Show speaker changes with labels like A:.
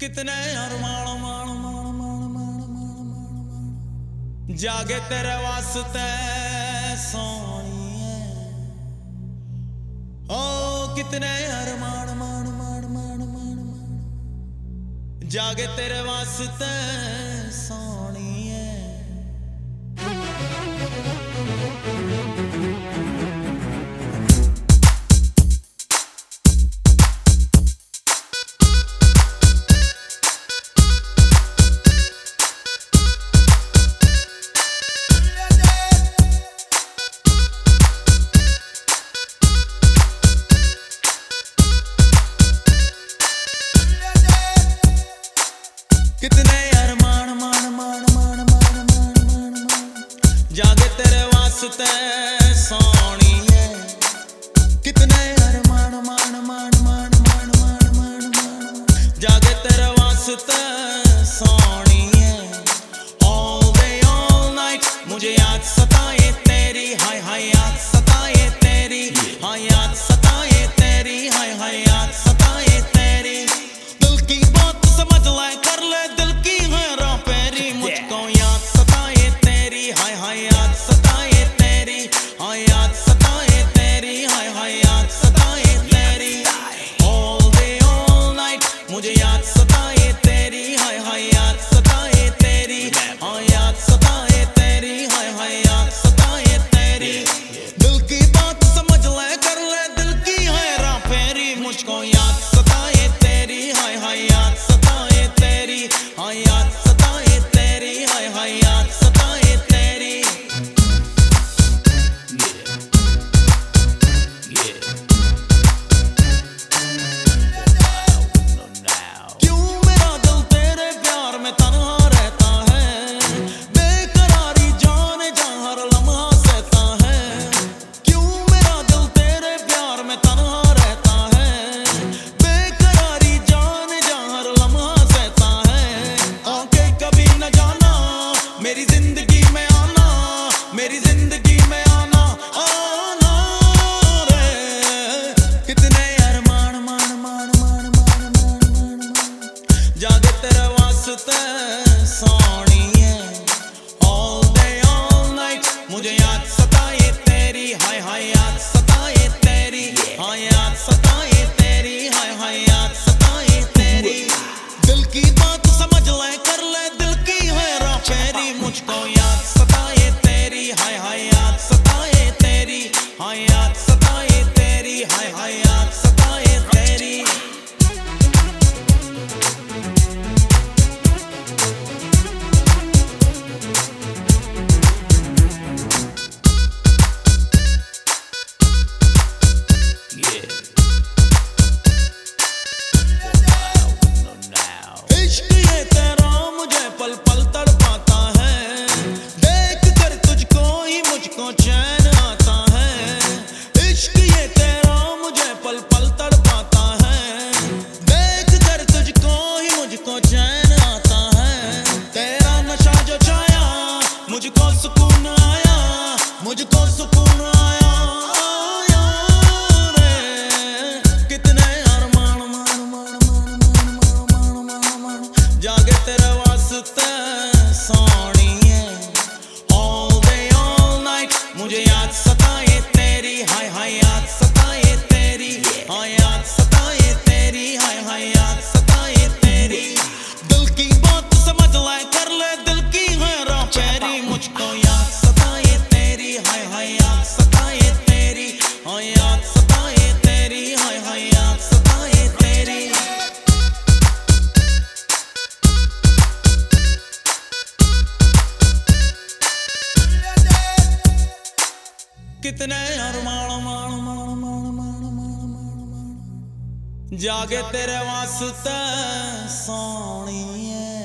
A: कितने अरमान मान मान मान मान मान मान मान जागे तेरे वास्ते सोनिए ओ कितने अरमान मान मान मान मान मान जागे तेरे वास्ते सोनिए जागे तेरे वास्ते सोनिए कितने अरमान मान मान मान मान मान मान मान जागे तेरे वास्ते ऑल डे ऑल नाइट मुझे याद सताए तेरी, हाय हाय, याद सताए तेरी, हाय Muito consumo. ਕਿਤਨੇ ਅਰਮਾਨ ਮਾਨ ਮਾਨ ਮਾਨ ਮਾਨ ਮਾਨ ਮਾਨ ਜਾਗੇ ਤੇਰੇ ਵਾਸਤੇ ਸੋਣੀਏ